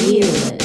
healing.